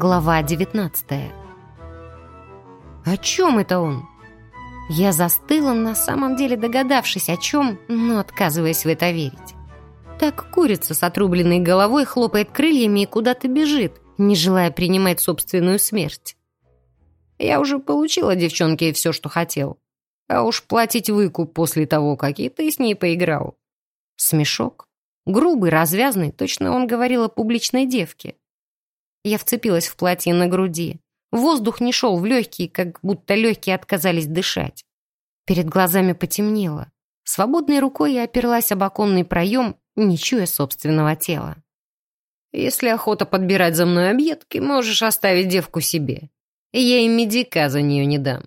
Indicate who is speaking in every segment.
Speaker 1: Глава 19 О чем это он? Я застыла, на самом деле догадавшись о чем, но отказываясь в это верить. Так курица с отрубленной головой хлопает крыльями и куда-то бежит, не желая принимать собственную смерть. Я уже получила девчонке все, что хотел. А уж платить выкуп после того, как и ты с ней поиграл. Смешок. Грубый, развязный, точно он говорил о публичной девке. Я вцепилась в платье на груди. Воздух не шел в легкие, как будто легкие отказались дышать. Перед глазами потемнело. Свободной рукой я оперлась об оконный проем, не чуя собственного тела. «Если охота подбирать за мной объедки, можешь оставить девку себе. Я и медика за нее не дам.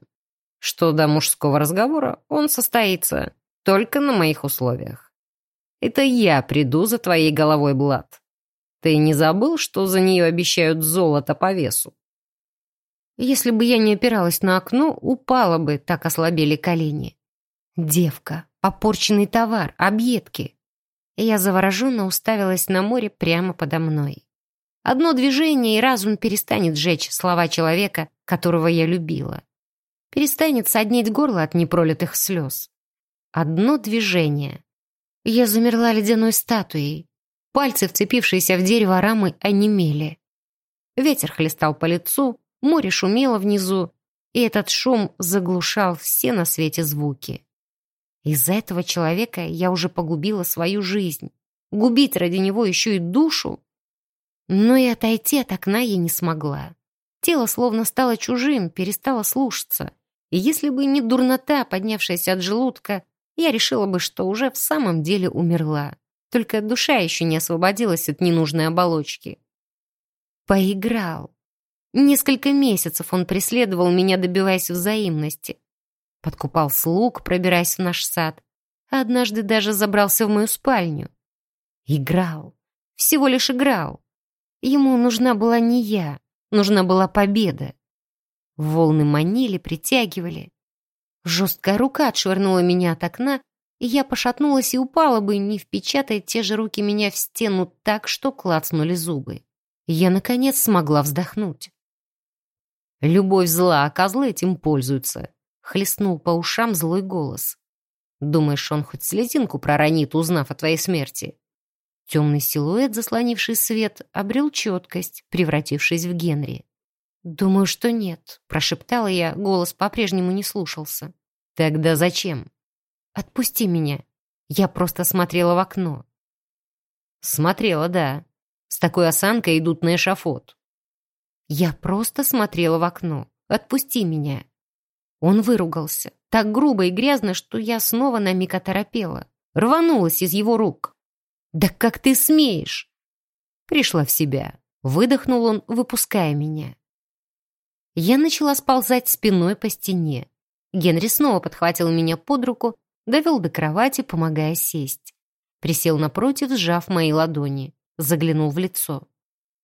Speaker 1: Что до мужского разговора, он состоится только на моих условиях. Это я приду за твоей головой, Блад. Ты не забыл, что за нее обещают золото по весу? Если бы я не опиралась на окно, упала бы, так ослабели колени. Девка, попорченный товар, объедки. Я завороженно уставилась на море прямо подо мной. Одно движение, и разум перестанет сжечь слова человека, которого я любила. Перестанет соднить горло от непролитых слез. Одно движение. Я замерла ледяной статуей. Пальцы, вцепившиеся в дерево рамы, онемели. Ветер хлестал по лицу, море шумело внизу, и этот шум заглушал все на свете звуки. Из-за этого человека я уже погубила свою жизнь. Губить ради него еще и душу? Но и отойти от окна я не смогла. Тело словно стало чужим, перестало слушаться. И если бы не дурнота, поднявшаяся от желудка, я решила бы, что уже в самом деле умерла. Только душа еще не освободилась от ненужной оболочки. Поиграл. Несколько месяцев он преследовал меня, добиваясь взаимности. Подкупал слуг, пробираясь в наш сад. Однажды даже забрался в мою спальню. Играл. Всего лишь играл. Ему нужна была не я, нужна была победа. Волны манили, притягивали. Жесткая рука отшвырнула меня от окна, я пошатнулась и упала бы, не впечатая те же руки меня в стену так, что клацнули зубы. Я, наконец, смогла вздохнуть. «Любовь зла, а козлы этим пользуются», — хлестнул по ушам злой голос. «Думаешь, он хоть слезинку проронит, узнав о твоей смерти?» Темный силуэт, заслонивший свет, обрел четкость, превратившись в Генри. «Думаю, что нет», — прошептала я, голос по-прежнему не слушался. «Тогда зачем?» «Отпусти меня». Я просто смотрела в окно. «Смотрела, да. С такой осанкой идут на эшафот». «Я просто смотрела в окно. Отпусти меня». Он выругался, так грубо и грязно, что я снова на миг оторопела. Рванулась из его рук. «Да как ты смеешь?» Пришла в себя. Выдохнул он, выпуская меня. Я начала сползать спиной по стене. Генри снова подхватил меня под руку, довел до кровати, помогая сесть. Присел напротив, сжав мои ладони. Заглянул в лицо.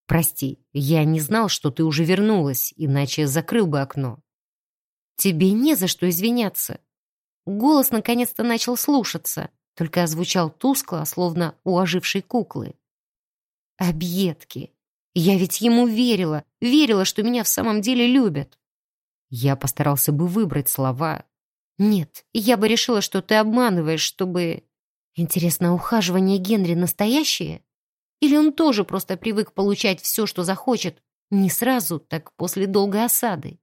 Speaker 1: «Прости, я не знал, что ты уже вернулась, иначе закрыл бы окно». «Тебе не за что извиняться». Голос наконец-то начал слушаться только озвучал тускло, словно у ожившей куклы. Объедки. Я ведь ему верила, верила, что меня в самом деле любят. Я постарался бы выбрать слова. Нет, я бы решила, что ты обманываешь, чтобы... Интересно, ухаживание Генри настоящее? Или он тоже просто привык получать все, что захочет, не сразу, так после долгой осады?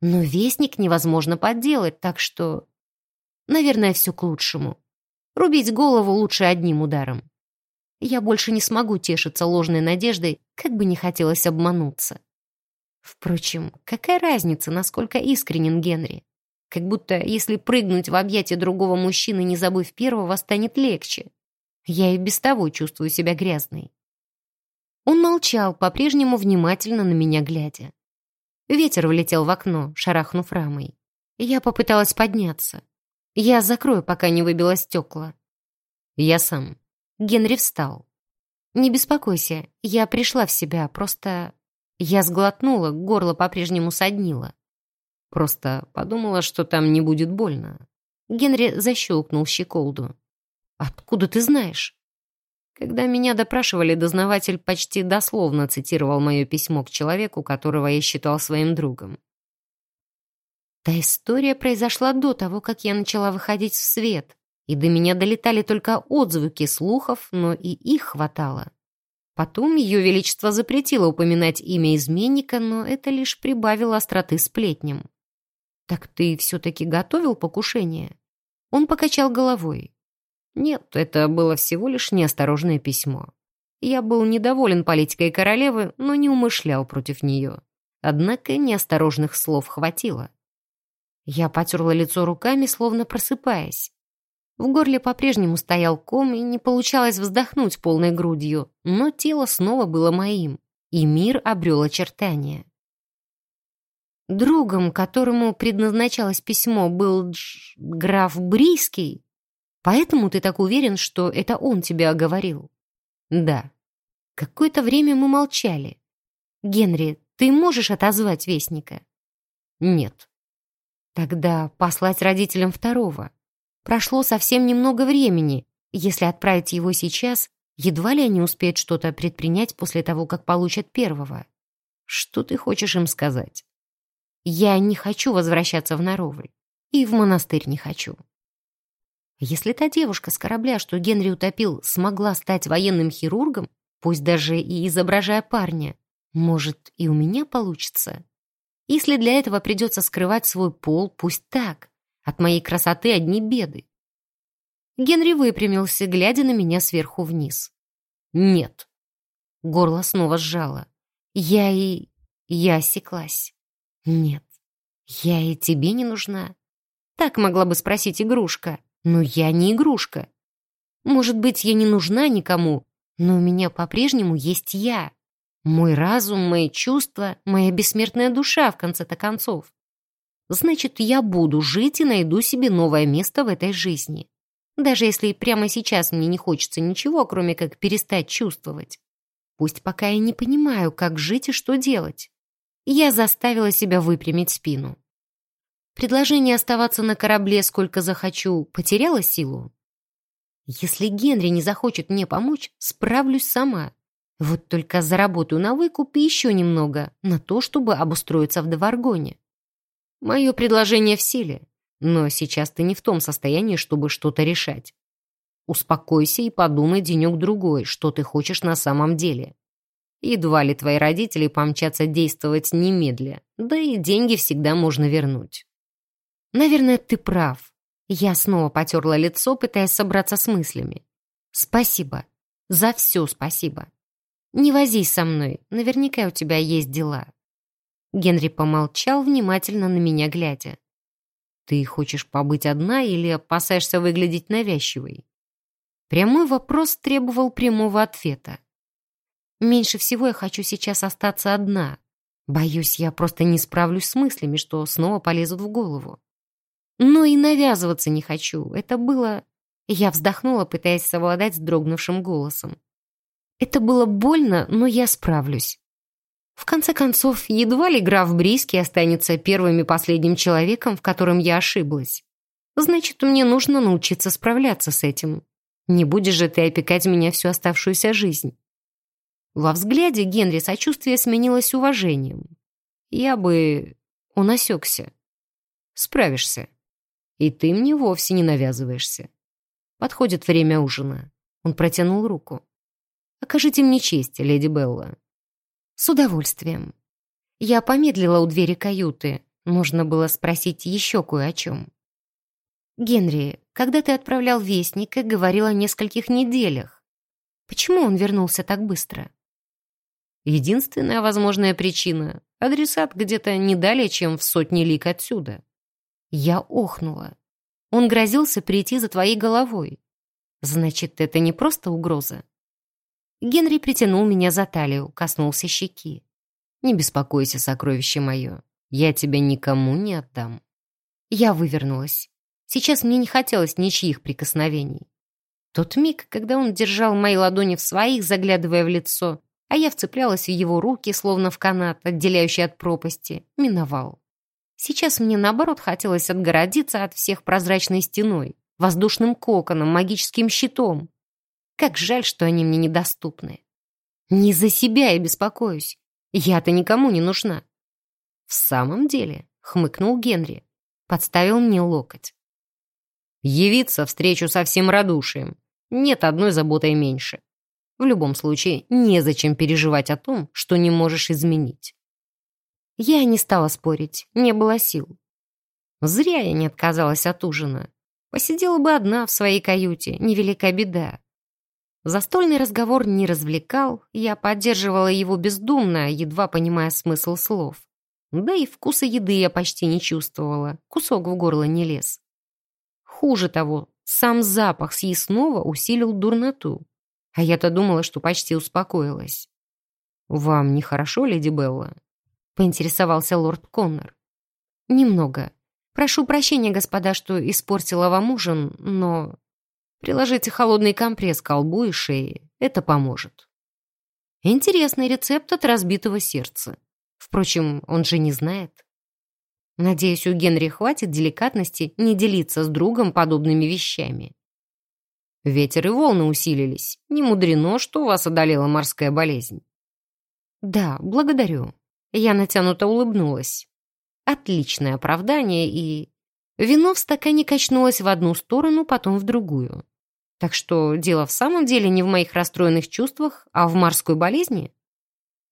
Speaker 1: Но вестник невозможно подделать, так что... Наверное, все к лучшему. Рубить голову лучше одним ударом. Я больше не смогу тешиться ложной надеждой, как бы не хотелось обмануться. Впрочем, какая разница, насколько искренен Генри? Как будто, если прыгнуть в объятия другого мужчины, не забыв первого, станет легче. Я и без того чувствую себя грязной. Он молчал, по-прежнему внимательно на меня глядя. Ветер влетел в окно, шарахнув рамой. Я попыталась подняться. Я закрою, пока не выбило стекла. Я сам. Генри встал. Не беспокойся, я пришла в себя, просто... Я сглотнула, горло по-прежнему соднило. Просто подумала, что там не будет больно. Генри защелкнул щеколду. «Откуда ты знаешь?» Когда меня допрашивали, дознаватель почти дословно цитировал мое письмо к человеку, которого я считал своим другом. Та история произошла до того, как я начала выходить в свет, и до меня долетали только отзвуки слухов, но и их хватало. Потом Ее Величество запретило упоминать имя изменника, но это лишь прибавило остроты сплетням. «Так ты все-таки готовил покушение?» Он покачал головой. «Нет, это было всего лишь неосторожное письмо. Я был недоволен политикой королевы, но не умышлял против нее. Однако неосторожных слов хватило. Я потерла лицо руками, словно просыпаясь. В горле по-прежнему стоял ком, и не получалось вздохнуть полной грудью, но тело снова было моим, и мир обрел очертания. Другом, которому предназначалось письмо, был Дж... граф Брийский. Поэтому ты так уверен, что это он тебя оговорил? Да. Какое-то время мы молчали. Генри, ты можешь отозвать вестника? Нет. Тогда послать родителям второго. Прошло совсем немного времени. Если отправить его сейчас, едва ли они успеют что-то предпринять после того, как получат первого. Что ты хочешь им сказать? Я не хочу возвращаться в Наровль. И в монастырь не хочу. Если та девушка с корабля, что Генри утопил, смогла стать военным хирургом, пусть даже и изображая парня, может, и у меня получится. Если для этого придется скрывать свой пол, пусть так. От моей красоты одни беды. Генри выпрямился, глядя на меня сверху вниз. «Нет». Горло снова сжало. Я и... я осеклась. «Нет, я и тебе не нужна». Так могла бы спросить игрушка. Но я не игрушка. Может быть, я не нужна никому, но у меня по-прежнему есть я. Мой разум, мои чувства, моя бессмертная душа, в конце-то концов. Значит, я буду жить и найду себе новое место в этой жизни. Даже если прямо сейчас мне не хочется ничего, кроме как перестать чувствовать. Пусть пока я не понимаю, как жить и что делать. Я заставила себя выпрямить спину. Предложение оставаться на корабле сколько захочу потеряло силу. Если Генри не захочет мне помочь, справлюсь сама. Вот только заработаю на выкуп и еще немного, на то, чтобы обустроиться в Деваргоне. Мое предложение в силе, но сейчас ты не в том состоянии, чтобы что-то решать. Успокойся и подумай денек-другой, что ты хочешь на самом деле. Едва ли твои родители помчатся действовать немедля, да и деньги всегда можно вернуть. Наверное, ты прав. Я снова потерла лицо, пытаясь собраться с мыслями. Спасибо. За все спасибо. «Не возись со мной, наверняка у тебя есть дела». Генри помолчал, внимательно на меня глядя. «Ты хочешь побыть одна или опасаешься выглядеть навязчивой?» Прямой вопрос требовал прямого ответа. «Меньше всего я хочу сейчас остаться одна. Боюсь, я просто не справлюсь с мыслями, что снова полезут в голову. Но и навязываться не хочу. Это было...» Я вздохнула, пытаясь совладать с дрогнувшим голосом. Это было больно, но я справлюсь. В конце концов, едва ли граф Бриски останется первым и последним человеком, в котором я ошиблась. Значит, мне нужно научиться справляться с этим. Не будешь же ты опекать меня всю оставшуюся жизнь. Во взгляде Генри сочувствие сменилось уважением. Я бы... Он осекся. Справишься. И ты мне вовсе не навязываешься. Подходит время ужина. Он протянул руку. Окажите мне честь, леди Белла». «С удовольствием». Я помедлила у двери каюты. Нужно было спросить еще кое о чем. «Генри, когда ты отправлял вестника, говорил о нескольких неделях. Почему он вернулся так быстро?» «Единственная возможная причина — адресат где-то не далее, чем в сотни лик отсюда». Я охнула. Он грозился прийти за твоей головой. Значит, это не просто угроза. Генри притянул меня за талию, коснулся щеки. «Не беспокойся, сокровище мое, я тебя никому не отдам». Я вывернулась. Сейчас мне не хотелось ничьих прикосновений. Тот миг, когда он держал мои ладони в своих, заглядывая в лицо, а я вцеплялась в его руки, словно в канат, отделяющий от пропасти, миновал. Сейчас мне, наоборот, хотелось отгородиться от всех прозрачной стеной, воздушным коконом, магическим щитом, Как жаль, что они мне недоступны. Не за себя я беспокоюсь. Я-то никому не нужна. В самом деле, хмыкнул Генри, подставил мне локоть. Явиться встречу со всем радушием. Нет одной заботой меньше. В любом случае, незачем переживать о том, что не можешь изменить. Я не стала спорить, не было сил. Зря я не отказалась от ужина. Посидела бы одна в своей каюте, невелика беда. Застольный разговор не развлекал, я поддерживала его бездумно, едва понимая смысл слов. Да и вкуса еды я почти не чувствовала, кусок в горло не лез. Хуже того, сам запах съестного усилил дурноту. А я-то думала, что почти успокоилась. «Вам нехорошо, леди Белла?» — поинтересовался лорд Коннор. «Немного. Прошу прощения, господа, что испортила вам ужин, но Приложите холодный компресс к колбу и шее. Это поможет. Интересный рецепт от разбитого сердца. Впрочем, он же не знает. Надеюсь, у Генри хватит деликатности не делиться с другом подобными вещами. Ветер и волны усилились. Не мудрено, что вас одолела морская болезнь. Да, благодарю. Я натянуто улыбнулась. Отличное оправдание и... Вино в стакане качнулось в одну сторону, потом в другую. Так что дело в самом деле не в моих расстроенных чувствах, а в морской болезни.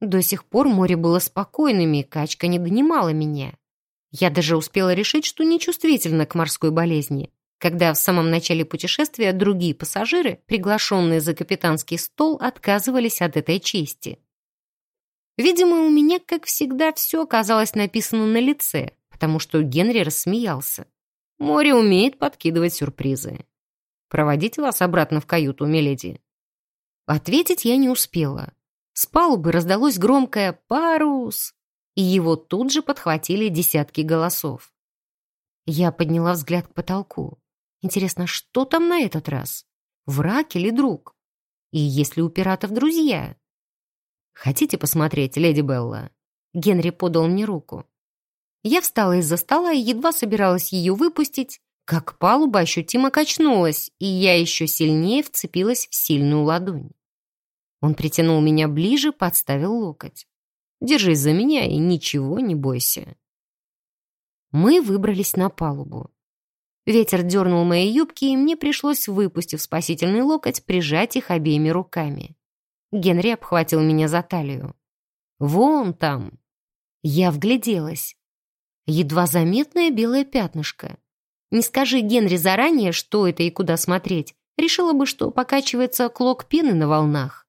Speaker 1: До сих пор море было спокойным, и качка не донимала меня. Я даже успела решить, что нечувствительна к морской болезни, когда в самом начале путешествия другие пассажиры, приглашенные за капитанский стол, отказывались от этой чести. Видимо, у меня, как всегда, все оказалось написано на лице, потому что Генри рассмеялся. Море умеет подкидывать сюрпризы. Проводить вас обратно в каюту, миледи?» Ответить я не успела. С палубы раздалось громкое «Парус!» и его тут же подхватили десятки голосов. Я подняла взгляд к потолку. Интересно, что там на этот раз? Враг или друг? И есть ли у пиратов друзья? «Хотите посмотреть, леди Белла?» Генри подал мне руку. Я встала из-за стола и едва собиралась ее выпустить, как палуба ощутимо качнулась, и я еще сильнее вцепилась в сильную ладонь. Он притянул меня ближе, подставил локоть. «Держись за меня и ничего не бойся». Мы выбрались на палубу. Ветер дернул мои юбки, и мне пришлось, выпустив спасительный локоть, прижать их обеими руками. Генри обхватил меня за талию. «Вон там!» Я вгляделась. Едва заметное белое пятнышко. Не скажи Генри заранее, что это и куда смотреть, решила бы, что покачивается клок пены на волнах.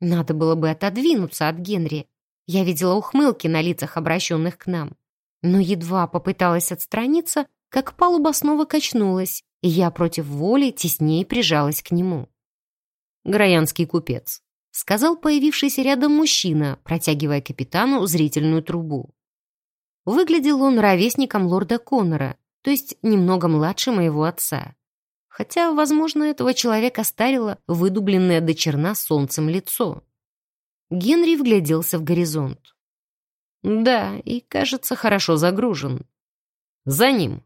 Speaker 1: Надо было бы отодвинуться от Генри. Я видела ухмылки на лицах, обращенных к нам. Но едва попыталась отстраниться, как палуба снова качнулась, и я против воли теснее прижалась к нему. «Граянский купец», — сказал появившийся рядом мужчина, протягивая капитану зрительную трубу. Выглядел он ровесником лорда Коннора, то есть немного младше моего отца. Хотя, возможно, этого человека старило выдубленное до черна солнцем лицо. Генри вгляделся в горизонт. Да, и, кажется, хорошо загружен. За ним.